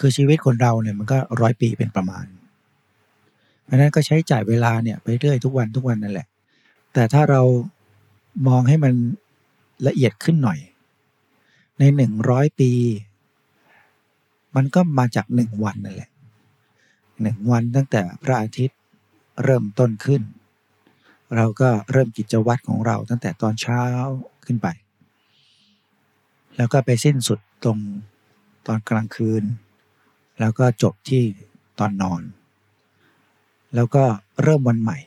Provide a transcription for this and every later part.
คือชีวิตคนเราเนี่ยมันก็ร้อยปีเป็นประมาณ เพราะนั้นก็ใช้จ่ายเวลาเนี่ยไปเรื่อยทุกวันทุกวันนั่นแหละ แต่ถ้าเรามองให้มันละเอียดขึ้นหน่อย ในหนึ่งร้อยปี มันก็มาจากหนึ่งวันนั่นแหละหนึ่งวันตั้งแต่พระอาทิตย์เริ่มต้นขึ้น เราก็เริ่มกิจวัตรของเราตั้งแต่ตอนเช้าขึ้นไป แล้วก็ไปสิ้นสุดตรงตอนกลางคืน แล้วก็จบที่ตอนนอน แล้วก็เริ่มวันใหม่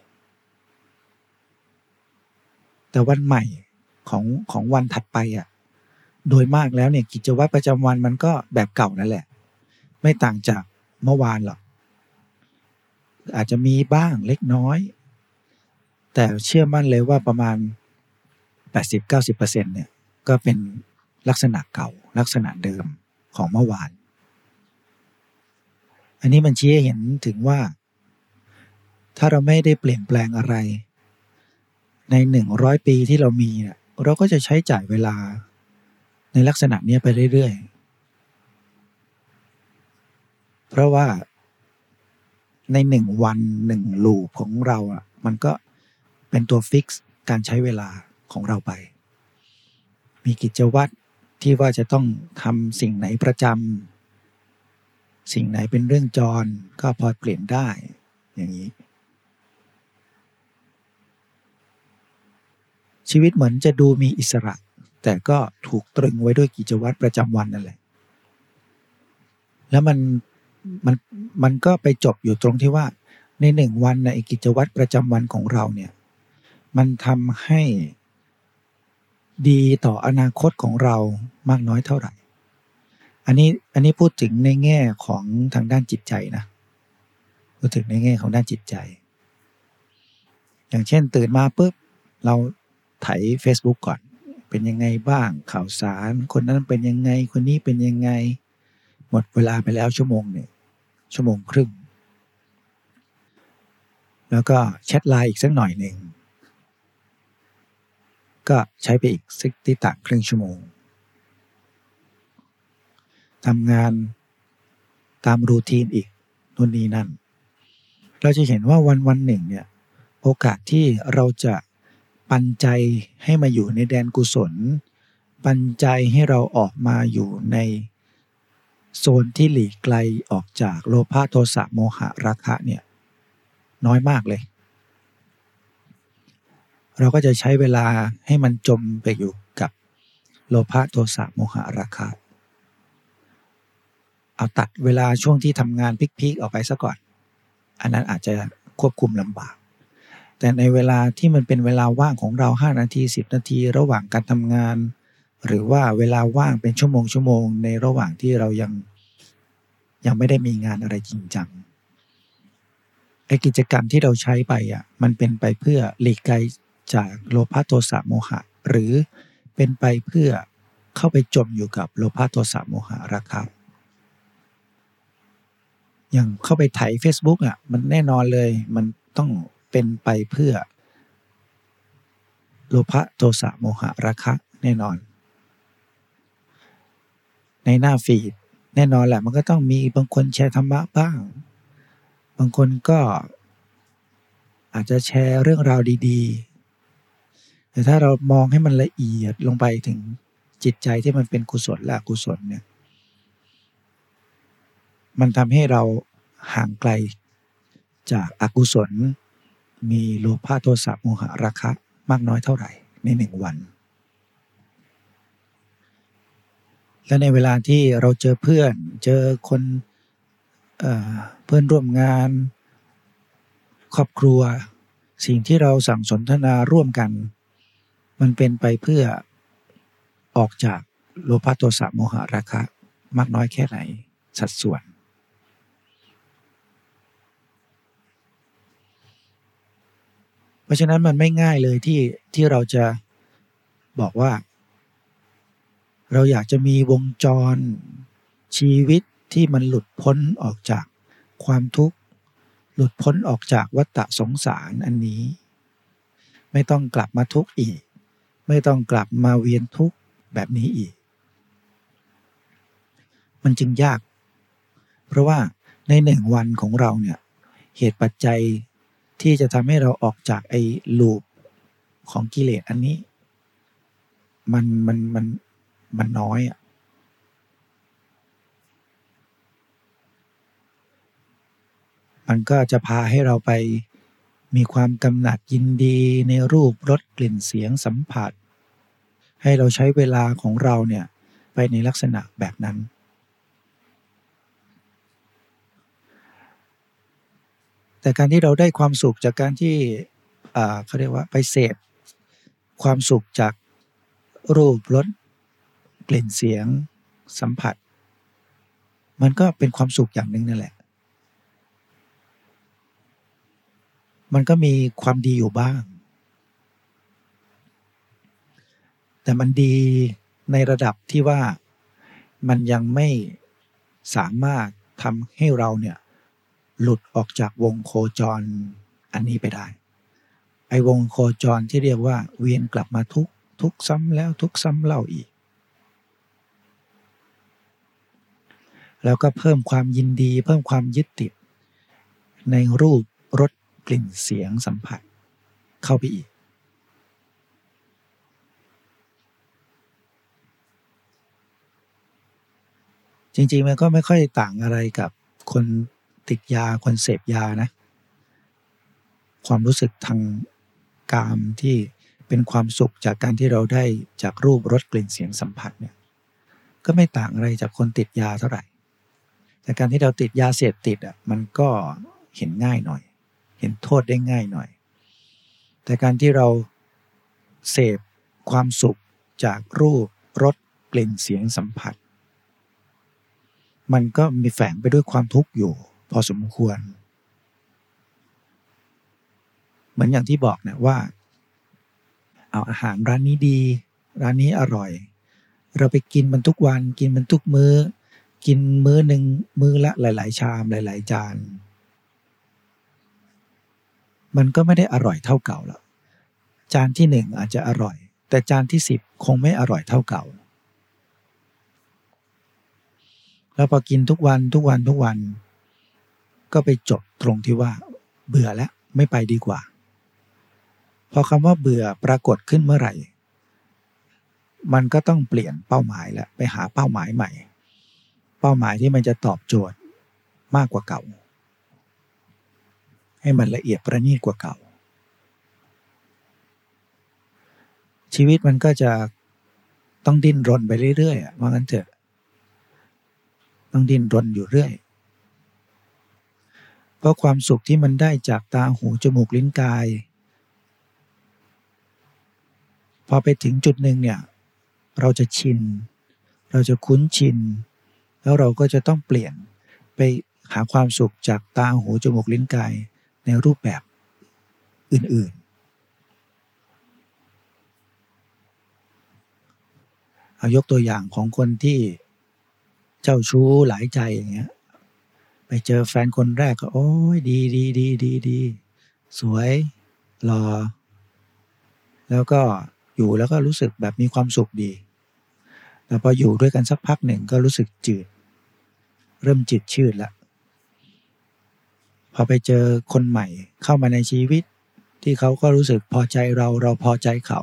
แต่วันใหม่ของของวันถัดไปอะโดยมากแล้วเนี่ยกิจวัตรประจำวันมันก็แบบเก่านั่นแหละ ไม่ต่างจากเมื่อวานหรอกอาจจะมีบ้างเล็กน้อย แต่เชื่อมั่นเลยว่าประมาณ 80-90%เนี่ยก็เป็นลักษณะเก่าลักษณะเดิมของเมื่อวาน อันนี้มันชี้ให้เห็นถึงว่า ถ้าเราไม่ได้เปลี่ยนแปลงอะไร ในหนึ่งร้อยปีที่เรามีเราก็จะใช้จ่ายเวลา ในลักษณะนี้ไปเรื่อยๆ เพราะว่าในหนึ่งวันหนึ่งลูปของเราอะมันก็เป็นตัวฟิกซ์การใช้เวลาของเราไป มีกิจวัตรที่ว่าจะต้องทำสิ่งไหนประจำ สิ่งไหนเป็นเรื่องจรก็พอเปลี่ยนได้ อย่างนี้ ชีวิตเหมือนจะดูมีอิสระ แต่ก็ถูกตรึงไว้ด้วยกิจวัตรประจำวันนั่นแหละ แล้วมันมันมันก็ไปจบอยู่ตรงที่ว่า ในหนึ่งวันในกิจวัตรประจำวันของเราเนี่ย มันทำให้ดีต่ออนาคตของเรามากน้อยเท่าไหร่ อันนี้อันนี้พูดถึงในแง่ของทางด้านจิตใจนะพูดถึงในแง่ของด้านจิตใจ อย่างเช่นตื่นมาปุ๊บเราไถ Facebook ก่อน เป็นยังไงบ้างข่าวสาร คนนั้นเป็นยังไง คนนี้เป็นยังไง หมดเวลาไปแล้วชั่วโมงหนึ่งชั่วโมงครึ่ง แล้วก็แชทไลน์อีกสักหน่อยหนึ่งก็ใช้ไปอีกสักที่ต่างครึ่งชั่วโมง ทำงานตามรูทีนอีกนู่นนี่นั่น เราจะเห็นว่าวันวันหนึ่งเนี่ยโอกาสที่เราจะปันใจให้มาอยู่ในแดนกุศล ปันใจให้เราออกมาอยู่ในโซนที่หลีกไกลออกจากโลภะโทสะโมหะราคะเนี่ยน้อยมากเลย เราก็จะใช้เวลาให้มันจมไปอยู่กับโลภะโทสะโมหะราคะ เอาตัดเวลาช่วงที่ทำงานพิกๆออกไปซะก่อน อันนั้นอาจจะควบคุมลำบาก แต่ในเวลาที่มันเป็นเวลาว่างของเรา 5 นาที 10 นาทีระหว่างการทำงาน หรือว่าเวลาว่างเป็นชั่วโมงชั่วโมงในระหว่างที่เรายังยังไม่ได้มีงานอะไรจริงจังไอกิจกรรมที่เราใช้ไปอะมันเป็นไปเพื่อหลีกไกลจากโลภะโทสะโมหะ หรือเป็นไปเพื่อเข้าไปจมอยู่กับโลภะโทสะโมหะราคะ อย่างเข้าไปไถ Facebook อะ มันแน่นอนเลย มันต้องเป็นไปเพื่อ โลภะโทสะโมหะราคะแน่นอน ในหน้าฟีดแน่นอนแหละ มันก็ต้องมีบางคนแชร์ธรรมะบ้าง บางคนก็อาจจะแชร์เรื่องราวดีๆ แต่ถ้าเรามองให้มันละเอียดลงไปถึงจิตใจที่มันเป็นกุศลและอกุศลเนี่ย มันทำให้เราห่างไกลจากอากุศล มีโลภะโทสะโมหะราคะมากน้อยเท่าไหร่ในหนึ่งวัน และในเวลาที่เราเจอเพื่อนเจอคนเเพื่อนร่วมงาน ครอบครัว สิ่งที่เราสั่งสนทนาร่วมกัน มันเป็นไปเพื่อออกจากโลภะโทสะโมหะราคะมากน้อยแค่ไหนสัดส่วน เพราะฉะนั้นมันไม่ง่ายเลยที่ที่เราจะบอกว่า เราอยากจะมีวงจรชีวิตที่มันหลุดพ้นออกจากความทุกข์ หลุดพ้นออกจากวัฏสงสารอันนี้ ไม่ต้องกลับมาทุกข์อีก ไม่ต้องกลับมาเวียนทุกข์แบบนี้อีก มันจึงยาก เพราะว่าในหนึ่งวันของเราเนี่ยเหตุปัจจัย ที่จะทำให้เราออกจากไอ้ลูปของกิเลสอันนี้ มันมันมันมันน้อยอะมันก็จะพาให้เราไปมีความกำหนัดยินดีในรูปรสกลิ่นเสียงสัมผัส ให้เราใช้เวลาของเราเนี่ย ไปในลักษณะแบบนั้น แต่การที่เราได้ความสุขจากการที่เขาเรียกว่าไปเสพความสุขจากรูปรสกลิ่นเสียงสัมผัส มันก็เป็นความสุขอย่างหนึ่งนั่นแหละ มันก็มีความดีอยู่บ้าง แต่มันดีในระดับที่ว่ามันยังไม่สามารถทำให้เราเนี่ย หลุดออกจากวงโคจรอันนี้ไปได้ ไอ้วงโคจรที่เรียกว่าเวียนกลับมาทุกทุกซ้ำแล้วทุกซ้ำเล่าอีก แล้วก็เพิ่มความยินดี เพิ่มความยึดติด ในรูปรสกลิ่นเสียงสัมผัส เข้าไปอีก จริงๆมันก็ไม่ค่อยต่างอะไรกับคน ติดยาคนเสพยานะ ความรู้สึกทางกามที่เป็นความสุขจากการที่เราได้จากรูปรสกลิ่นเสียงสัมผัสเนี่ยก็ไม่ต่างอะไรจากคนติดยาเท่าไหร่ แต่การที่เราติดยาเสพติดอะมันก็เห็นง่ายหน่อย เห็นโทษได้ง่ายหน่อย แต่การที่เราเสพความสุขจากรูปรสกลิ่นเสียงสัมผัส มันก็มีแฝงไปด้วยความทุกข์อยู่ พอสมควร เหมือนอย่างที่บอกนะว่า เอาอาหารร้านนี้ดี ร้านนี้อร่อย เราไปกินมันทุกวัน กินมันทุกมือ้อ กินมื้อหนึ่งมื้อละหลาย ๆ ชามหลาย ๆ จาน มันก็ไม่ได้อร่อยเท่าเก่าแล้วจานที่หนึ่งอาจจะอร่อย แต่จานที่สิบคงไม่อร่อยเท่าเก่า แล้วพอกินทุกวันทุกวันทุกวัน ก็ไปจบตรงที่ว่า เบื่อแล้วไม่ไปดีกว่า พอคำว่าเบื่อปรากฏขึ้นเมื่อไหร่ มันก็ต้องเปลี่ยนเป้าหมายแล้วไปหาเป้าหมายใหม่ เป้าหมายที่มันจะตอบโจทย์มากกว่าเก่า ให้มันละเอียดประณีตกว่าเก่า ชีวิตมันก็จะต้องดิ้นรนไปเรื่อยๆว่างั้นเถอะ ต้องดิ้นรนอยู่เรื่อย ราะความสุขที่มันได้จากตาหูจมูกลิ้นกาย พอไปถึงจุดหนึ่งเนี่ยเราจะชิน เราจะคุ้นชิน แล้วเราก็จะต้องเปลี่ยนไปหาความสุขจากตาหูจมูกลิ้นกายในรูปแบบอื่นๆ เอายกตัวอย่างของคนที่เจ้าชู้หลายใจอย่างเงี้ย ไปเจอแฟนคนแรกก็ โอ้ยดีดีดีดีดีสวยหล่อแล้วก็อยู่แล้วก็รู้สึกแบบมีความสุขดี แต่พออยู่ด้วยกันสักพักหนึ่งก็รู้สึกจืด เริ่มจิตชืดล้วพอไปเจอคนใหม่เข้ามาในชีวิต ที่เขาก็รู้สึกพอใจเราเราพอใจเขา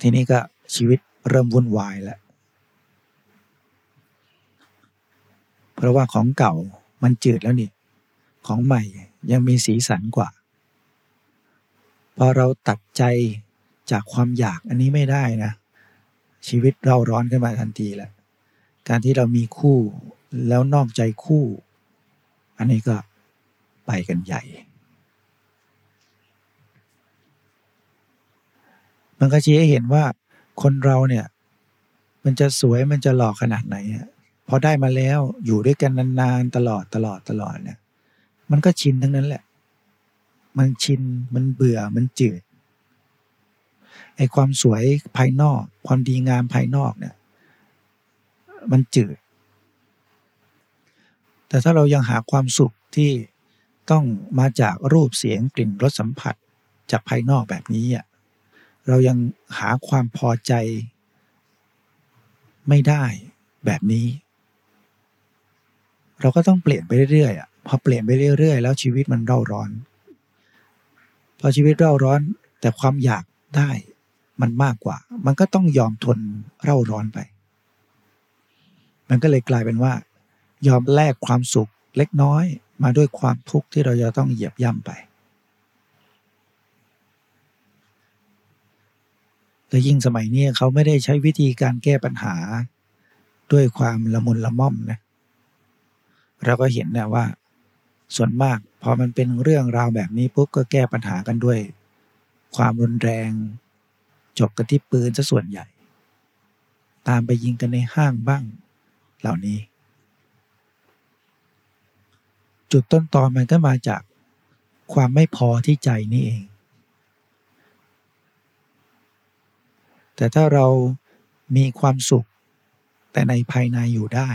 ทีนี้ก็ชีวิตเริ่มวุ่นวายแล้ว เพ ราะว่าของเก่ามันจืดแล้วนี่ ของใหม่ยังมีสีสันกว่า พอเราตัดใจจากความอยากอันนี้ไม่ได้นะ ชีวิตเราร้อนขึ้นมาทันทีแหละการที่เรามีคู่แล้วนอกใจคู่ อันนี้ก็ไปกันใหญ่ มันก็ชี้ให้เห็นว่าคนเราเนี่ย มันจะสวยมันจะหล่อขนาดไหน พอได้มาแล้วอยู่ด้วยกันนานๆตลอดตลอดตลอดเนี่ย มันก็ชินทั้งนั้นแหละ มันชินมันเบื่อมันจืดไอความสวยภายนอก ความดีงามภายนอกเนี่ย มันจืด แต่ถ้าเรายังหาความสุขที่ต้องมาจากรูปเสียงกลิ่นรสสัมผัสจากภายนอกแบบนี้อะเรายังหาความพอใจไม่ได้แบบนี้ เราก็ต้องเปลี่ยนไปเรื่อยๆอะพอเปลี่ยนไปเรื่อยๆ แล้วชีวิตมันเร่าร้อน พอชีวิตเร่าร้อนแต่ความอยากได้มันมากกว่า มันก็ต้องยอมทนเร่าร้อนไป มันก็เลยกลายเป็นว่า ยอมแลกความสุขเล็กน้อยมาด้วยความทุกข์ที่เราจะต้องเหยียบย่ำไปและยิ่งสมัยนี้เขาไม่ได้ใช้วิธีการแก้ปัญหาด้วยความละมุนละม่อมนะ เราก็เห็นนะว่า ส่วนมากพอมันเป็นเรื่องราวแบบนี้ปุ๊บก็แก้ปัญหากันด้วย ความรุนแรง จบกันที่ปืนซะส่วนใหญ่ ตามไปยิงกันในห้างบ้าง เหล่านี้ จุดต้นตอนมันก็มาจากความไม่พอที่ใจนี่เอง แต่ถ้าเรามีความสุขแต่ในภายในอยู่ได้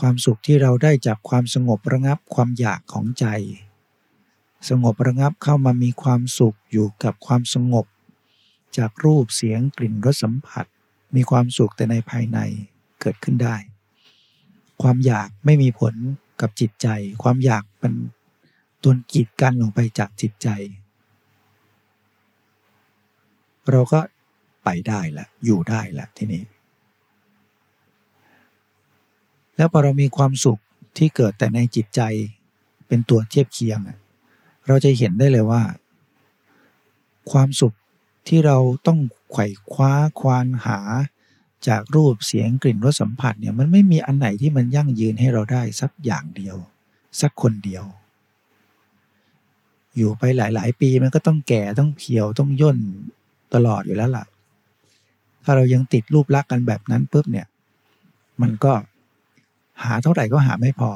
ความสุขที่เราได้จากความสงบระงับความอยากของใจ สงบระงับเข้ามามีความสุขอยู่กับความสงบ จากรูปเสียงกลิ่นรสสัมผัส มีความสุขแต่ในภายในเกิดขึ้นได้ ความอยากไม่มีผลกับจิตใจ ความอยากเป็นตัวกีดกันลงไปจากจิตใจ เราก็ไปได้ละอยู่ได้ละทีนี้ แล้วพอเรามีความสุขที่เกิดแต่ในจิตใจเป็นตัวเทียบเคียง เราจะเห็นได้เลยว่า ความสุขที่เราต้องไขว่คว้าควานหาจากรูปเสียงกลิ่นรสสัมผัสเนี่ยมันไม่มีอันไหนที่มันยั่งยืนให้เราได้สักอย่างเดียว สักคนเดียว อยู่ไปหลาย ๆ ปีมันก็ต้องแก่ต้องเพียวต้องย่นตลอดอยู่แล้วล่ะ ถ้าเรายังติดรูปลักษณ์กันแบบนั้นปุ๊บเนี่ย มันก็ หาเท่าไหร่ก็หาไม่พอ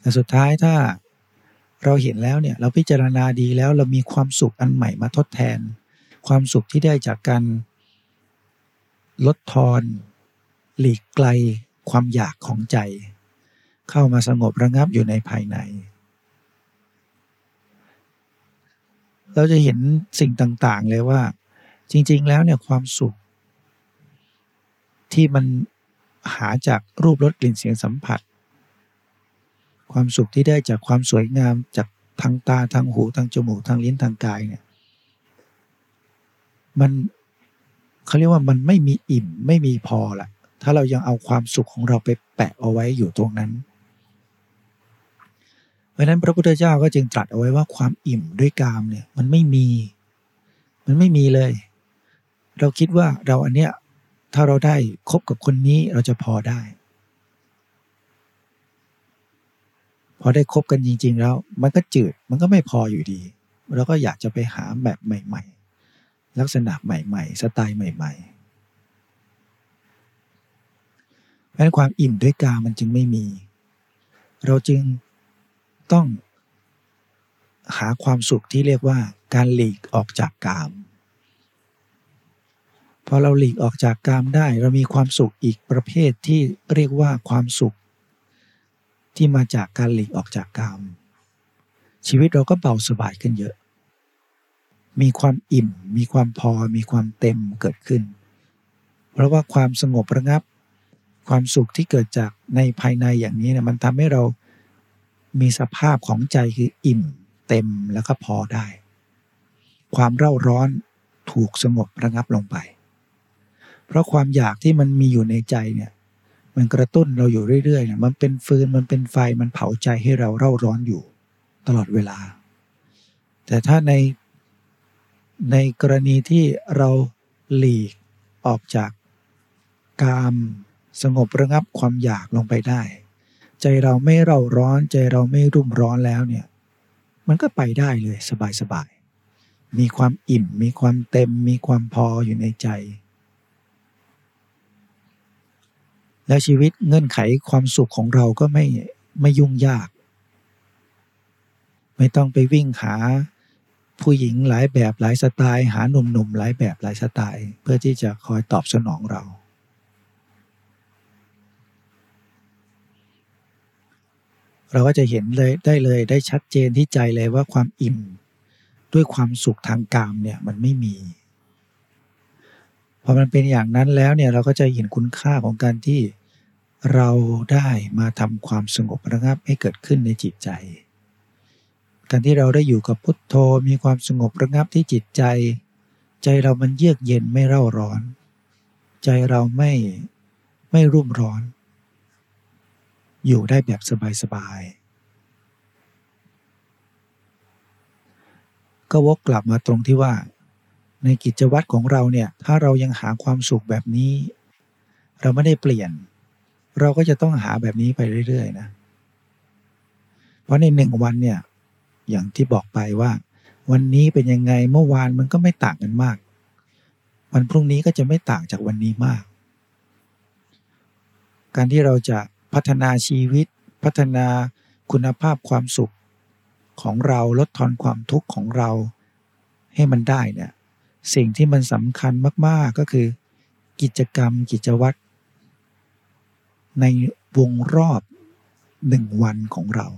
แต่สุดท้ายถ้าเราเห็นแล้วเนี่ยเราพิจารณาดีแล้วเรามีความสุขอันใหม่มาทดแทน ความสุขที่ได้จากการลดทอน หลีกไกลความอยากของใจ เข้ามาสงบระงับอยู่ในภายใน เราจะเห็นสิ่งต่างๆเลยว่า จริงๆ แล้วเนี่ยความสุข ที่มันหาจากรูปรสกลิ่นเสียงสัมผัส ความสุขที่ได้จากความสวยงามจากทางตาทางหูทางจมูกทางลิ้นทางกายเนี่ยมันเขาเรียกว่ามันไม่มีอิ่มไม่มีพอละถ้าเรายังเอาความสุขของเราไปแปะเอาไว้อยู่ตรงนั้น เพราะนั้นพระพุทธเจ้าก็จึงตรัสเอาไว้ว่าความอิ่มด้วยกามเนี่ยมันไม่มี มันไม่มีเลย เราคิดว่าเราอันเนี้ยถ้าเราได้คบกับคนนี้เราจะพอได้ พอได้คบกันจริง ๆ แล้ว มันก็จืดมันก็ไม่พออยู่ดี เราก็อยากจะไปหาแบบใหม่ ๆ ลักษณะใหม่ ๆ สไตล์ใหม่ ๆ เพราะนั้นความอิ่มด้วยกามันจึงไม่มี เราจึงต้องหาความสุขที่เรียกว่าการหลีกออกจากกาม พอเราหลีกออกจากกามได้ เรามีความสุขอีกประเภทที่เรียกว่าความสุข ที่มาจากการหลีกออกจากกาม ชีวิตเราก็เบาสบายขึ้นเยอะ มีความอิ่ม มีความพอ มีความเต็มเกิดขึ้น เพราะว่าความสงบระงับ ความสุขที่เกิดจากในภายในอย่างนี้เนี่ยมันทำให้เรามีสภาพของใจคืออิ่ม เต็มแล้วก็พอได้ ความเร่าร้อนถูกสงบระงับลงไป เพราะความอยากที่มันมีอยู่ในใจเนี่ย มันกระตุ้นเราอยู่เรื่อยๆเนี่ยมันเป็นฟืนมันเป็นไฟมันเผาใจให้เราเร่าร้อนอยู่ตลอดเวลา แต่ถ้าในในกรณีที่เราหลีกออกจากกามสงบระงับความอยากลงไปได้ ใจเราไม่เร่าร้อน ใจเราไม่รุ่มร้อนแล้วเนี่ย มันก็ไปได้เลยสบายๆมีความอิ่ม มีความเต็ม มีความพออยู่ในใจ แล้วชีวิตเงื่อนไขความสุขของเราก็ไม่ไม่ยุ่งยาก ไม่ต้องไปวิ่งหาผู้หญิงหลายแบบหลายสไตล์ หาหนุ่มๆหลายแบบหลายสไตล์ เพื่อที่จะคอยตอบสนองเรา เราก็จะเห็นเลยได้เลยได้ชัดเจนที่ใจเลยว่าความอิ่ม ด้วยความสุขทางกามเนี่ยมันไม่มี พอมันเป็นอย่างนั้นแล้วเนี่ยเราก็จะเห็นคุณค่าของการที่เราได้มาทำความสงบระงับให้เกิดขึ้นในจิตใจ การที่เราได้อยู่กับพุทโธมีความสงบระงับที่จิตใจ ใจเรามันเยือกเย็นไม่เร่าร้อน ใจเราไม่ไม่รุ่มร้อน อยู่ได้แบบสบายๆก็วกกลับมาตรงที่ว่า ในกิจวัตรของเราเนี่ยถ้าเรายังหาความสุขแบบนี้ เราไม่ได้เปลี่ยน เราก็จะต้องหาแบบนี้ไปเรื่อยๆนะ เพราะในหนึ่งวันเนี่ยอย่างที่บอกไปว่า วันนี้เป็นยังไงเมื่อวานมันก็ไม่ต่างกันมาก วันพรุ่งนี้ก็จะไม่ต่างจากวันนี้มาก การที่เราจะพัฒนาชีวิต พัฒนาคุณภาพความสุขของเราลดทอนความทุกข์ของเราให้มันได้เนี่ย สิ่งที่มันสำคัญมาก ๆ ก็คือ กิจกรรมกิจวัตรในวงรอบหนึ่งวันของเรา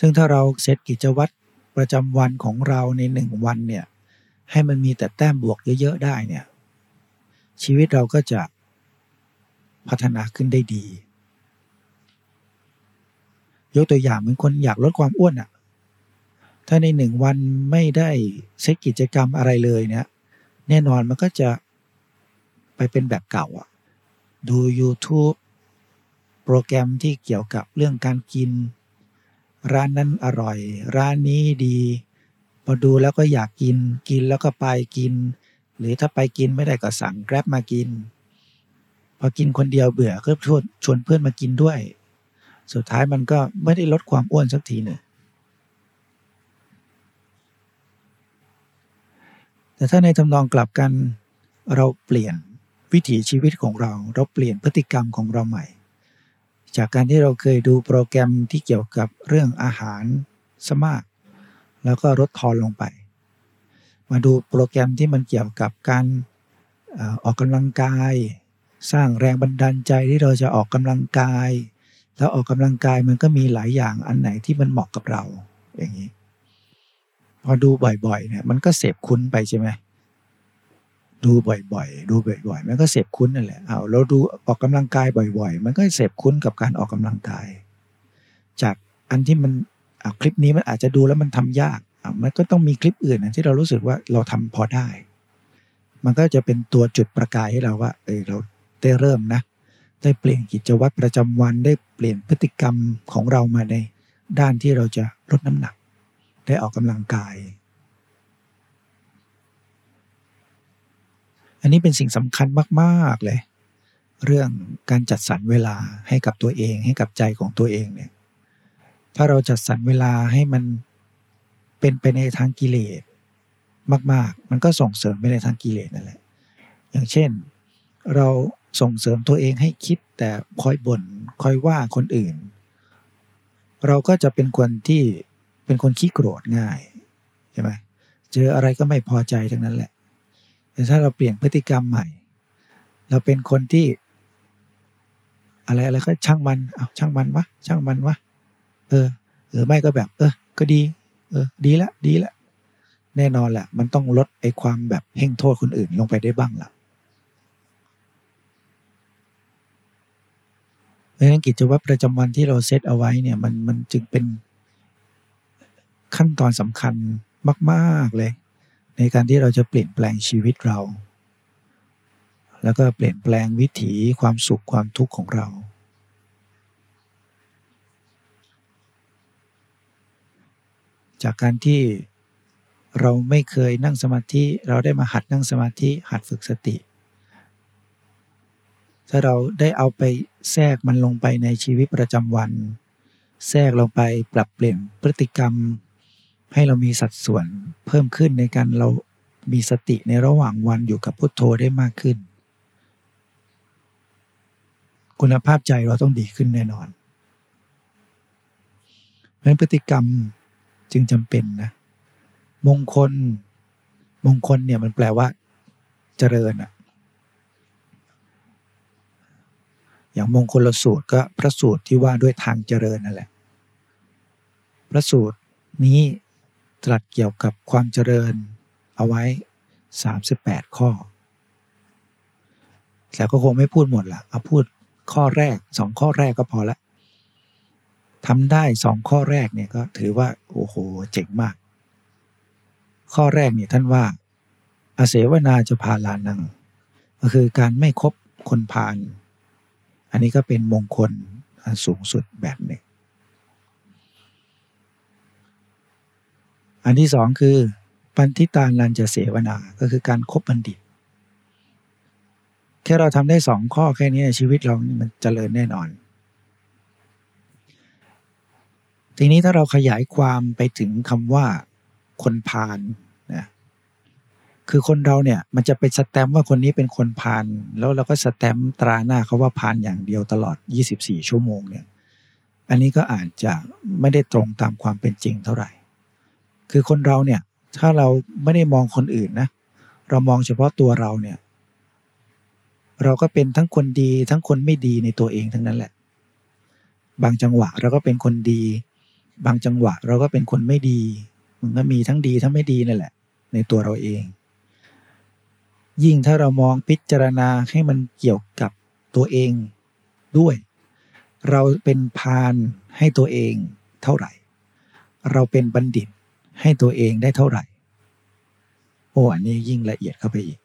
ซึ่งถ้าเราเซตกิจวัตรประจำวันของเราในหนึ่งวันเนี่ยให้มันมีแต่แต้มบวกเยอะๆได้เนี่ยชีวิตเราก็จะพัฒนาขึ้นได้ดี ยกตัวอย่างเหมือนคนอยากลดความอ้วนอะ่ะ ถ้าในหนึ่งวันไม่ได้เซตกิจกรรมอะไรเลยเนี่ยแน่นอนมันก็จะไปเป็นแบบเก่าอะดู YouTube โปรแกรมที่เกี่ยวกับเรื่องการกิน ร้านนั้นอร่อย ร้านนี้ดีพอดูแล้วก็อยากกินกินแล้วก็ไปกิน หรือถ้าไปกินไม่ได้ก็สั่งแกร็บมากิน พอกินคนเดียวเบื่อก็ชวนชวนเพื่อนมากินด้วย สุดท้ายมันก็ไม่ได้ลดความอ้วนสักทีหนึ่ง แต่ถ้าในทำนองกลับกัน เราเปลี่ยนวิถีชีวิตของเรา เราเปลี่ยนพฤติกรรมของเราใหม่ จากการที่เราเคยดูโปรแกรมที่เกี่ยวกับเรื่องอาหารสมาก แล้วก็ลดทอนลงไป มาดูโปรแกรมที่มันเกี่ยวกับการออกกำลังกาย สร้างแรงบันดาลใจที่เราจะออกกำลังกาย แล้วออกกำลังกายมันก็มีหลายอย่างอันไหนที่มันเหมาะกับเราอย่างนี้ พอดูบ่อยๆ เนี่ยมันก็เสพคุ้นไปใช่ไหมดูบ่อยๆ ดูบ่อยๆ มันก็เสพคุ้นนั่นแหละเอาเราดูออกกำลังกายบ่อยๆ มันก็เสพคุ้นกับการออกกำลังกาย จากอันที่มันคลิปนี้มันอาจจะดูแล้วมันทำยากมันก็ต้องมีคลิปอื่นที่เรารู้สึกว่าเราทำพอได้ มันก็จะเป็นตัวจุดประกายให้เราว่าเออเราได้เริ่มนะ ได้เปลี่ยนกิจวัตรประจำวันได้เปลี่ยนพฤติกรรมของเรามาในด้านที่เราจะลดน้ำหนัก ได้ออกกำลังกาย อันนี้เป็นสิ่งสำคัญมากๆเลย เรื่องการจัดสรรเวลาให้กับตัวเองให้กับใจของตัวเองเนี่ย ถ้าเราจัดสรรเวลาให้มันเป็นไปในทางกิเลสมาก ๆ มันก็ส่งเสริมไปในทางกิเลสนั่นแหละ อย่างเช่น เราส่งเสริมตัวเองให้คิดแต่คอยบน่นคอยว่าคนอื่น เราก็จะเป็นคนที่ เป็นคนขี้โกรธง่ายใช่ไหมเจออะไรก็ไม่พอใจทั้งนั้นแหละ แต่ถ้าเราเปลี่ยนพฤติกรรมใหม่ เราเป็นคนที่ อะไรอะไรก็ช่างมันเอาช่างมันวะช่างมันวะเออหรือไม่ก็แบบ เออ ก็ดี เออ ดีละดีละแน่นอนแหละมันต้องลดไอ้ความแบบเพ่งโทษคนอื่นลงไปได้บ้างละเพราะฉะนั้นกิจวัตรประจำวันที่เราเซตเอาไว้เนี่ยมันมันจึงเป็น ขั้นตอนสำคัญมาก ๆ เลย ในการที่เราจะเปลี่ยนแปลงชีวิตเรา แล้วก็เปลี่ยนแปลงวิถีความสุขความทุกข์ของเราจากการที่เราไม่เคยนั่งสมาธิเราได้มาหัดนั่งสมาธิหัดฝึกสติ ถ้าเราได้เอาไปแทรกมันลงไปในชีวิตประจำวัน แทรกลงไปปรับเปลี่ยนพฤติกรรม ให้เรามีสัดส่วนเพิ่มขึ้นในการเรามีสติในระหว่างวันอยู่กับพุทโธได้มากขึ้น คุณภาพใจเราต้องดีขึ้นแน่นอนเพราะพฤติกรรมจึงจำเป็นนะ มงคล มงคลเนี่ยมันแปลว่า เจริญอะอย่างมงคลสูตรก็พระสูตรที่ว่าด้วยทางเจริญนั่นแหละ พระสูตรนี้ ตรัสเกี่ยวกับความเจริญเอาไว้ 38 ข้อ แต่ก็คงไม่พูดหมดละเอาพูดข้อแรกสองข้อแรกก็พอละทำได้สองข้อแรกเนี่ยก็ถือว่าโอ้โหเจ๋งมาก ข้อแรกเนี่ยท่านว่า อาเสวนาจะพาลานัง ก็คือการไม่คบคนพาลอันนี้ก็เป็นมงคลอันสูงสุดแบบหนึ่ง อันที่สองคือปันทิตานันจะเสวนา ก็คือการครบบัณฑิต แค่เราทำได้สองข้อแค่นี้ชีวิตเรามันจเจริญแน่นอน ทีนี้ถ้าเราขยายความไปถึงคำว่าคนพาลนะคือคนเราเนี่ยมันจะไปสแตมว่าคนนี้เป็นคนพาลแล้วเราก็สแตมตราหน้าเขาว่าพาลอย่างเดียวตลอด 24 ชั่วโมงเนี่ย อันนี้ก็อาจจะไม่ได้ตรงตามความเป็นจริงเท่าไหร่ คือคนเราเนี่ย ถ้าเราไม่ได้มองคนอื่นนะ เรามองเฉพาะตัวเราเนี่ย เราก็เป็นทั้งคนดีทั้งคนไม่ดีในตัวเองทั้งนั้นแหละ บางจังหวะเราก็เป็นคนดี บางจังหวะเราก็เป็นคนไม่ดี มันก็มีทั้งดีทั้งไม่ดีนั่นแหละ ในตัวเราเอง ยิ่งถ้าเรามองพิจารณาให้มันเกี่ยวกับตัวเองด้วย เราเป็นพานให้ตัวเองเท่าไหร่ เราเป็นบัณฑิต ให้ตัวเองได้เท่าไหร่ โอ้อันนี้ยิ่งละเอียดเข้าไปอีก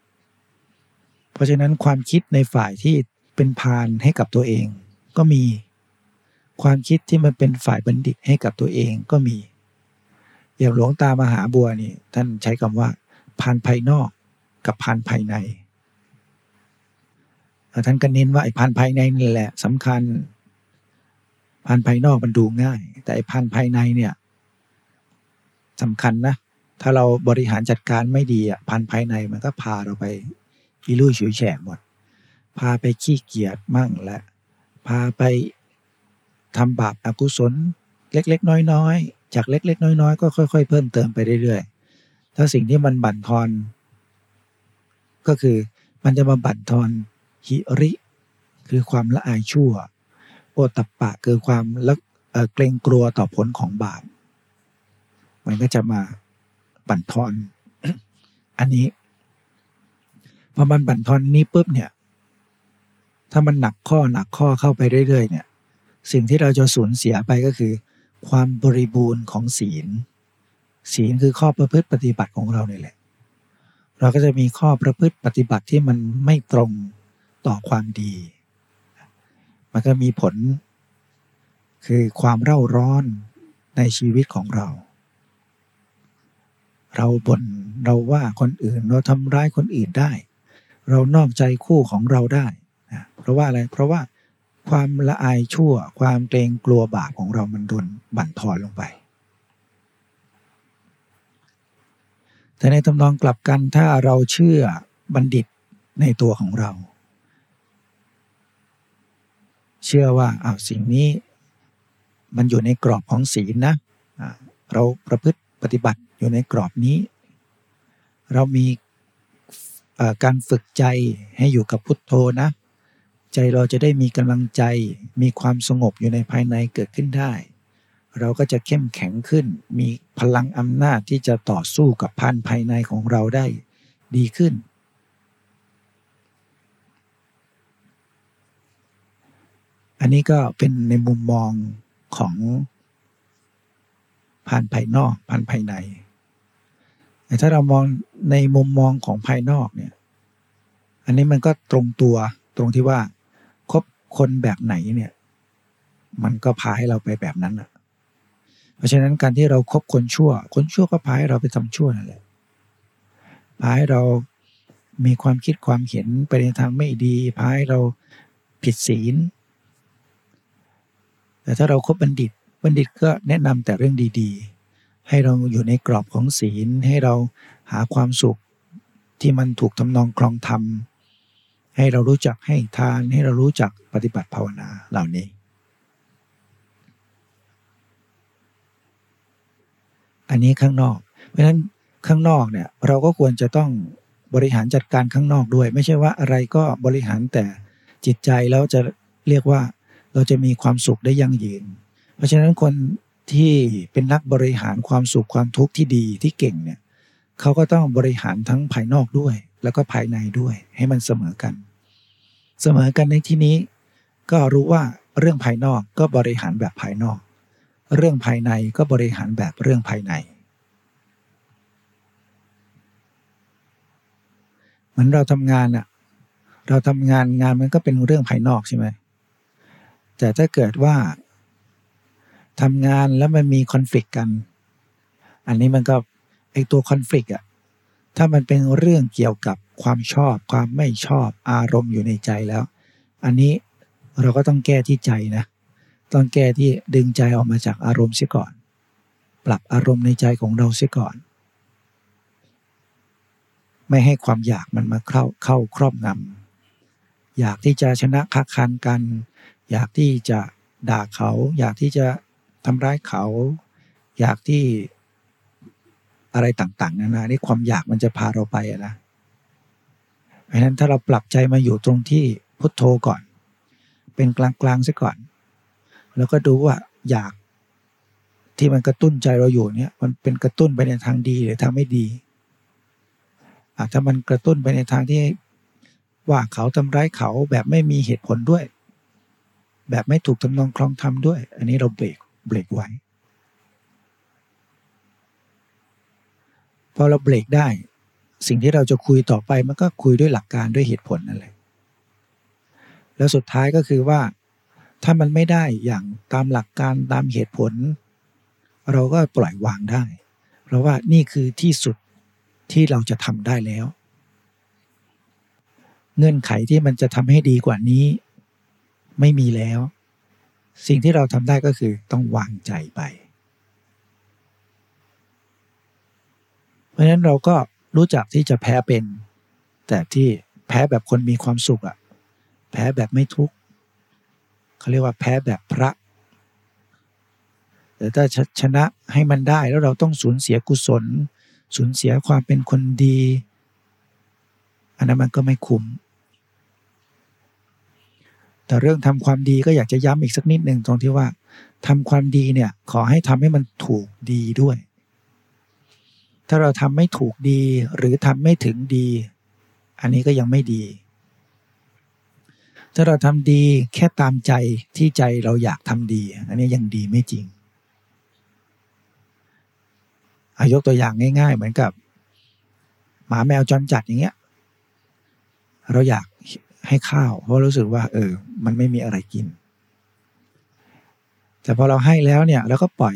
เพราะฉะนั้นความคิดในฝ่ายที่เป็นพานให้กับตัวเองก็มี ความคิดที่มันเป็นฝ่ายบัณฑิตให้กับตัวเองก็มี อย่างหลวงตามหาบัวนี่ท่านใช้คำว่าพานภายนอกกับพานภายในท่านก็เน้นว่าไอ้พานภายในนี่แหละสำคัญพานภายนอกมันดูง่าย แต่ไอ้พานภายในเนี่ย สำคัญนะ ถ้าเราบริหารจัดการไม่ดีอะพันภายในมันก็พาเราไปอีลุ่ยฉุยแฉกหมด พาไปขี้เกียจมั่งและพาไปทำบาปอกุศลเล็กๆ น้อยๆ จากเล็ก ๆ น้อยๆ ก็ค่อย ๆ เพิ่มเติมไปเรื่อยๆ ถ้าสิ่งที่มันบั่นทอน ก็คือมันจะมาบั่นทอนหิริ คือความละอายชั่วโอตัปปะคือความละเกรงกลัวต่อผลของบาป มันก็จะมาบั่นทอน อันนี้พอมันบั่นทอนนี้ปุ๊บเนี่ย ถ้ามันหนักข้อหนักข้อเข้าไปเรื่อยๆเนี่ย สิ่งที่เราจะสูญเสียไปก็คือ ความบริบูรณ์ของศีล ศีลคือข้อประพฤติปฏิบัติของเราเนี่ยแหละ เราก็จะมีข้อประพฤติปฏิบัติที่มันไม่ตรงต่อความดี มันก็มีผลคือความเร่าร้อนในชีวิตของเรา เราบน่นเราว่าคนอื่นเราทำร้ายคนอื่นได้ เรานอกใจคู่ของเราได้นะเพราะว่าอะไรเพราะว่าความละอายชั่ว ความเกรงกลัวบาปของเรามันโดนบั่นทอนลงไป แต่ในตำนองกลับกันถ้าเราเชื่อบัณฑิตในตัวของเรา เชื่อว่าอ้าวสิ่งนี้มันอยู่ในกรอบของศีลนะเราประพฤติ ปฏิบัติอยู่ในกรอบนี้ เรามีการฝึกใจให้อยู่กับพุทโธนะ ใจเราจะได้มีกำลังใจ มีความสงบอยู่ในภายในเกิดขึ้นได้ เราก็จะเข้มแข็งขึ้น มีพลังอำนาจที่จะต่อสู้กับพันภายในของเราได้ดีขึ้น อันนี้ก็เป็นในมุมมองของ ผ่านภายนอก ผ่านภายในแต่ถ้าเรามองในมุมมองของภายนอกเนี่ย อันนี้มันก็ตรงตัวตรงที่ว่าคบคนแบบไหนเนี่ย มันก็พาให้เราไปแบบนั้นอะ เพราะฉะนั้นการที่เราครบคนชั่ว คนชั่วก็พาให้เราไปทำชั่วนั่นแหละพาให้เรามีความคิดความเห็นไปในทางไม่ดีพาให้เราผิดศีล แต่ถ้าเราครบบัณฑิต บัณฑิตก็แนะนำแต่เรื่องดีๆ ให้เราอยู่ในกรอบของศีล ให้เราหาความสุขที่มันถูกทำนองคลองธรรม ให้เรารู้จักให้ทาน ให้เรารู้จักปฏิบัติภาวนาเหล่านี้ อันนี้ข้างนอก เพราะฉะนั้นข้างนอกเนี่ยเราก็ควรจะต้องบริหารจัดการข้างนอกด้วย ไม่ใช่ว่าอะไรก็บริหารแต่จิตใจแล้วจะเรียกว่าเราจะมีความสุขได้ยั่งยืน เพราะฉะนั้นคนที่เป็นนักบริหารความสุขความทุกข์ที่ดีที่เก่งเนี่ยเขาก็ต้องบริหารทั้งภายนอกด้วย แล้วก็ภายในด้วย ให้มันเสมอกัน เสมอกันในที่นี้ ก็รู้ว่าเรื่องภายนอกก็บริหารแบบภายนอก เรื่องภายในก็บริหารแบบเรื่องภายในเหมือนเราทำงานอะเราทำงานงานมันก็เป็นเรื่องภายนอกใช่ไหมแต่ถ้าเกิดว่า ทำงานแล้วมันมีคอนฟ lict กัน อันนี้มันก็ไอตัวคอนฟ lict อะถ้ามันเป็นเรื่องเกี่ยวกับความชอบ ความไม่ชอบอารมณ์อยู่ในใจแล้ว อันนี้เราก็ต้องแก้ที่ใจนะ ต้องแก้ที่ดึงใจออกมาจากอารมณ์เสียก่อน ปรับอารมณ์ในใจของเราเสียก่อน ไม่ให้ความอยากมันมาเข้าเข้าครอบงำอยากที่จะชนะคักคันกัน อยากที่จะด่าเขา อยากที่จะ ทำร้ายเขา อยากที่อะไรต่าง ๆนานานี่ความอยากมันจะพาเราไปนะเพราะนั้นถ้าเราปรับใจมาอยู่ตรงที่พุทโธก่อน เป็นกลางๆซะก่อน แล้วก็ดูว่าอยากที่มันกระตุ้นใจเราอยู่เนี่ย มันเป็นกระตุ้นไปในทางดีหรือทางไม่ดีอาถ้ามันกระตุ้นไปในทางที่ว่าเขาทำร้ายเขาแบบไม่มีเหตุผลด้วย แบบไม่ถูกทำนองคลองธรรมด้วย อันนี้เราเบรก เบรกไว้ พอเราเบรกได้ สิ่งที่เราจะคุยต่อไปมันก็คุยด้วยหลักการด้วยเหตุผลนั่นแหละแล้วสุดท้ายก็คือว่า ถ้ามันไม่ได้อย่างตามหลักการตามเหตุผล เราก็ปล่อยวางได้ เพราะว่านี่คือที่สุดที่เราจะทำได้แล้ว เงื่อนไขที่มันจะทำให้ดีกว่านี้ ไม่มีแล้ว สิ่งที่เราทำได้ก็คือต้องวางใจไป เพราะฉะนั้นเราก็รู้จักที่จะแพ้เป็น แต่ที่แพ้แบบคนมีความสุขอะแพ้แบบไม่ทุกข์เขาเรียกว่าแพ้แบบพระแต่ถ้าชนะให้มันได้แล้วเราต้องสูญเสียกุศล สูญเสียความเป็นคนดี อันนั้นมันก็ไม่คุ้ม แต่เรื่องทำความดีก็อยากจะย้ำอีกสักนิดหนึ่งตรงที่ว่าทำความดีเนี่ยขอให้ทำให้มันถูกดีด้วย ถ้าเราทำไม่ถูกดีหรือทำไม่ถึงดี อันนี้ก็ยังไม่ดี ถ้าเราทำดีแค่ตามใจที่ใจเราอยากทำดี อันนี้ยังดีไม่จริงอายกตัวอย่างง่าย ๆ เหมือนกับ หมาแมวจรจัดอย่างเงี้ย เราอยาก ให้ข้าว เพราะรู้สึกว่า เออ มันไม่มีอะไรกิน แต่พอเราให้แล้วเนี่ยแล้วก็ปล่อย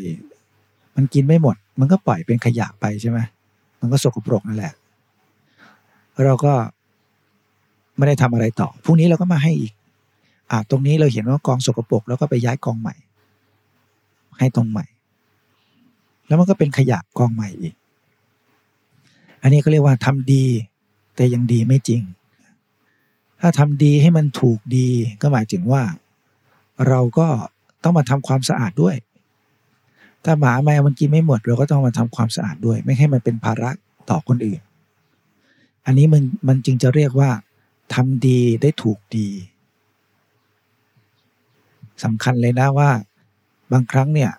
มันกินไม่หมด มันก็ปล่อยเป็นขยะไปใช่ไหมมันก็สกปรกนั่นแหละเราก็ไม่ได้ทำอะไรต่อพรุ่งนี้เราก็มาให้อีก อ่าตรงนี้เราเห็นว่ากองสกปรกแล้วก็ไปย้ายกองใหม่ ให้ตรงใหม่ แล้วมันก็เป็นขยะกองใหม่อีก อันนี้เขาเรียกว่าทำดี แต่ยังดีไม่จริง ถ้าทำดีให้มันถูกดีก็หมายถึงว่า เราก็ต้องมาทำความสะอาดด้วย ถ้าหมาแมวมันกินไม่หมด เราก็ต้องมาทำความสะอาดด้วย ไม่ให้มันเป็นภาระต่อคนอื่น อันนี้มันมันจึงจะเรียกว่าทำดีได้ถูกดีสำคัญเลยนะว่า บางครั้งเนี่ย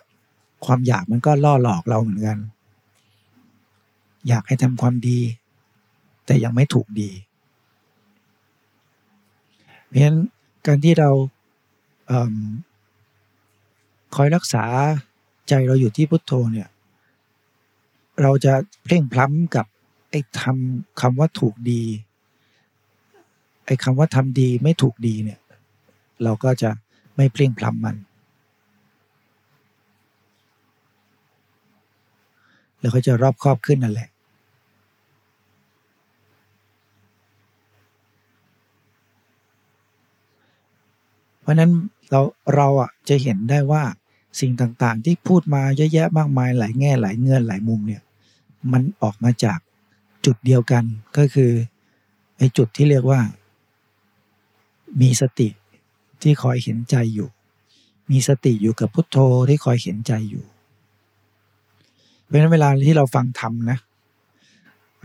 ความอยากมันก็ล่อหลอกเราเหมือนกัน อยากให้ทำความดี แต่ยังไม่ถูกดี ราะฉะนั้นการที่เราเอคอยรักษาใจเราอยู่ที่พุทโธเนี่ย เราจะเพ่งพล้ำกับไอ้ทำคำว่าถูกดี ไอ้คำว่าทำดีไม่ถูกดีเนี่ย เราก็จะไม่เพ่งพล้ำมัน แล้วก็จะรอบครอบขึ้นนั่นแหละ เพราะนั้นเราเราอะจะเห็นได้ว่าสิ่งต่างๆ ที่พูดมาเยอะแยะมากมายหลายแง่หลายเงื่อนหลายมุมเนี่ยมันออกมาจากจุดเดียวกันก็คือไอ้จุดที่เรียกว่า มีสติที่คอยเห็นใจอยู่ มีสติอยู่กับพุทโธที่คอยเห็นใจอยู่เพราะนั้นเวลาที่เราฟังธรรมนะ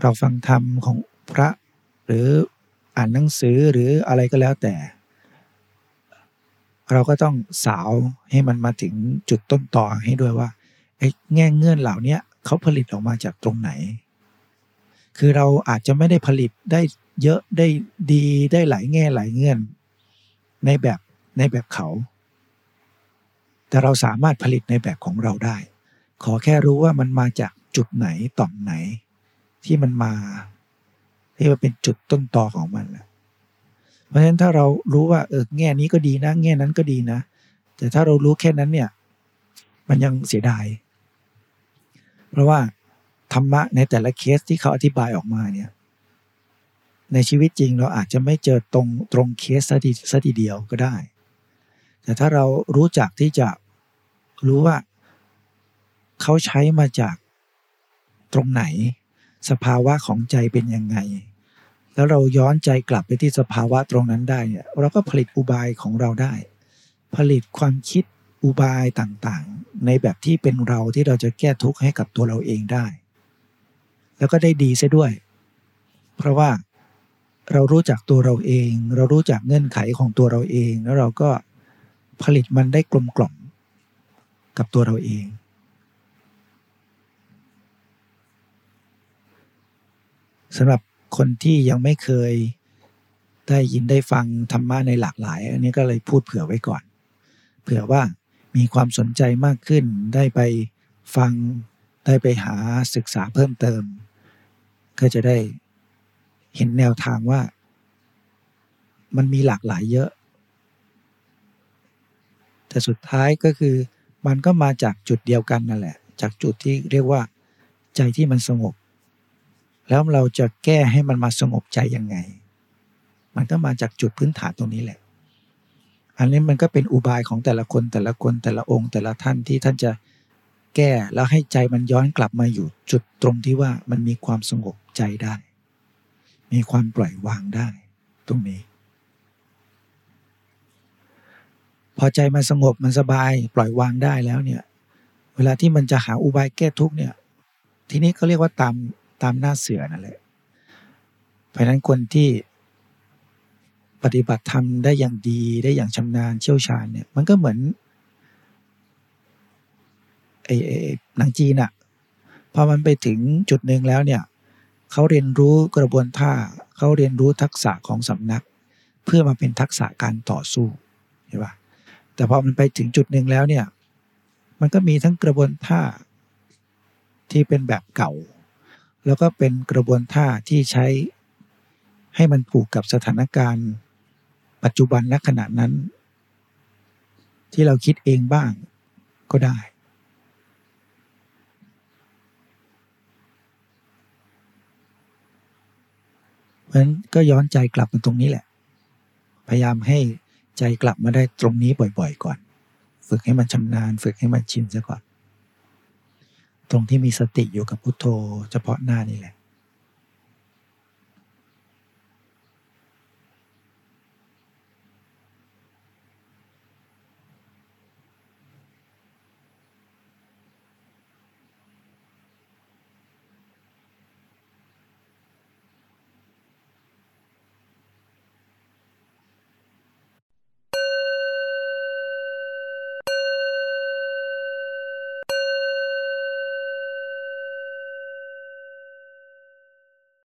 เราฟังธรรมของพระหรืออ่านหนังสือหรืออะไรก็แล้วแต่ เราก็ต้องสาวให้มันมาถึงจุดต้นต่อให้ด้วยว่าไอ้แง่เงื่อนเหล่านี้เขาผลิตออกมาจากตรงไหน คือเราอาจจะไม่ได้ผลิตได้เยอะได้ดีได้หลายแง่หลายเงื่อน ในแบบในแบบเขา แต่เราสามารถผลิตในแบบของเราได้ ขอแค่รู้ว่ามันมาจากจุดไหนต่อมไหน ที่มันมาที่มันเป็นจุดต้นตอของมันแหละ เพราะฉะนั้นถ้าเรารู้ว่าเออแง่นี้ก็ดีนะแง่นั้นก็ดีนะ แต่ถ้าเรารู้แค่นั้นเนี่ย มันยังเสียดาย เพราะว่าธรรมะในแต่ละเคสที่เขาอธิบายออกมาเนี่ย ในชีวิตจริงเราอาจจะไม่เจอตรงตรงเคสซะทีซะทีเดียวก็ได้ แต่ถ้าเรารู้จักที่จะรู้ว่าเขาใช้มาจากตรงไหน สภาวะของใจเป็นยังไง แล้วเราย้อนใจกลับไปที่สภาวะตรงนั้นได้เนี่ยเราก็ผลิตอุบายของเราได้ ผลิตความคิดอุบายต่างๆ ในแบบที่เป็นเราที่เราจะแก้ทุกข์ให้กับตัวเราเองได้ แล้วก็ได้ดีซะด้วย เพราะว่าเรารู้จักตัวเราเอง เรารู้จักเงื่อนไขของตัวเราเอง แล้วเราก็ผลิตมันได้กลมกล่อมกับตัวเราเอง สำหรับ คนที่ยังไม่เคยได้ยินได้ฟังธรรมะในหลากหลาย อันนี้ก็เลยพูดเผื่อไว้ก่อน เผื่อว่ามีความสนใจมากขึ้น ได้ไปฟังได้ไปหาศึกษาเพิ่มเติม ก็จะได้เห็นแนวทางว่า มันมีหลากหลายเยอะ แต่สุดท้ายก็คือมันก็มาจากจุดเดียวกันนั่นแหละ จากจุดที่เรียกว่าใจที่มันสงบ แล้วเราจะแก้ให้มันมาสงบใจยังไง มันก็มาจากจุดพื้นฐานตรงนี้แหละ อันนี้มันก็เป็นอุบายของแต่ละคนแต่ละคนแต่ละองค์แต่ละท่านที่ท่านจะแก้แล้วให้ใจมันย้อนกลับมาอยู่จุดตรงที่ว่ามันมีความสงบใจได้ มีความปล่อยวางได้ ตรงนี้ พอใจมันสงบมันสบายปล่อยวางได้แล้วเนี่ย เวลาที่มันจะหาอุบายแก้ทุกเนี่ย ทีนี้เขาเรียกว่าตาม ตามหน้าเสือนั่นแหละ เพราะนั้นคนที่ปฏิบัติธรรมได้อย่างดีได้อย่างชำนาญเชี่ยวชาญเนี่ย มันก็เหมือนไอ้หนังจีนอะพอมันไปถึงจุดหนึ่งแล้วเนี่ยเขาเรียนรู้กระบวนท่าเขาเรียนรู้ทักษะของสำนัก เพื่อมาเป็นทักษะการต่อสู้เห็นปะแต่พอมันไปถึงจุดหนึ่งแล้วเนี่ย มันก็มีทั้งกระบวนท่าที่เป็นแบบเก่า แล้วก็เป็นกระบวนท่าที่ใช้ให้มันผูกกับสถานการณ์ ปัจจุบันณขณะนั้น ที่เราคิดเองบ้างก็ได้ เพราะฉะนั้นก็ย้อนใจกลับมาตรงนี้แหละ พยายามให้ใจกลับมาได้ตรงนี้บ่อย ๆ ก่อน ฝึกให้มันชำนาญ ฝึกให้มันชินซะก่อน ตรงที่มีสติอยู่กับพุโทโธเฉพาะหน้านี่แหละ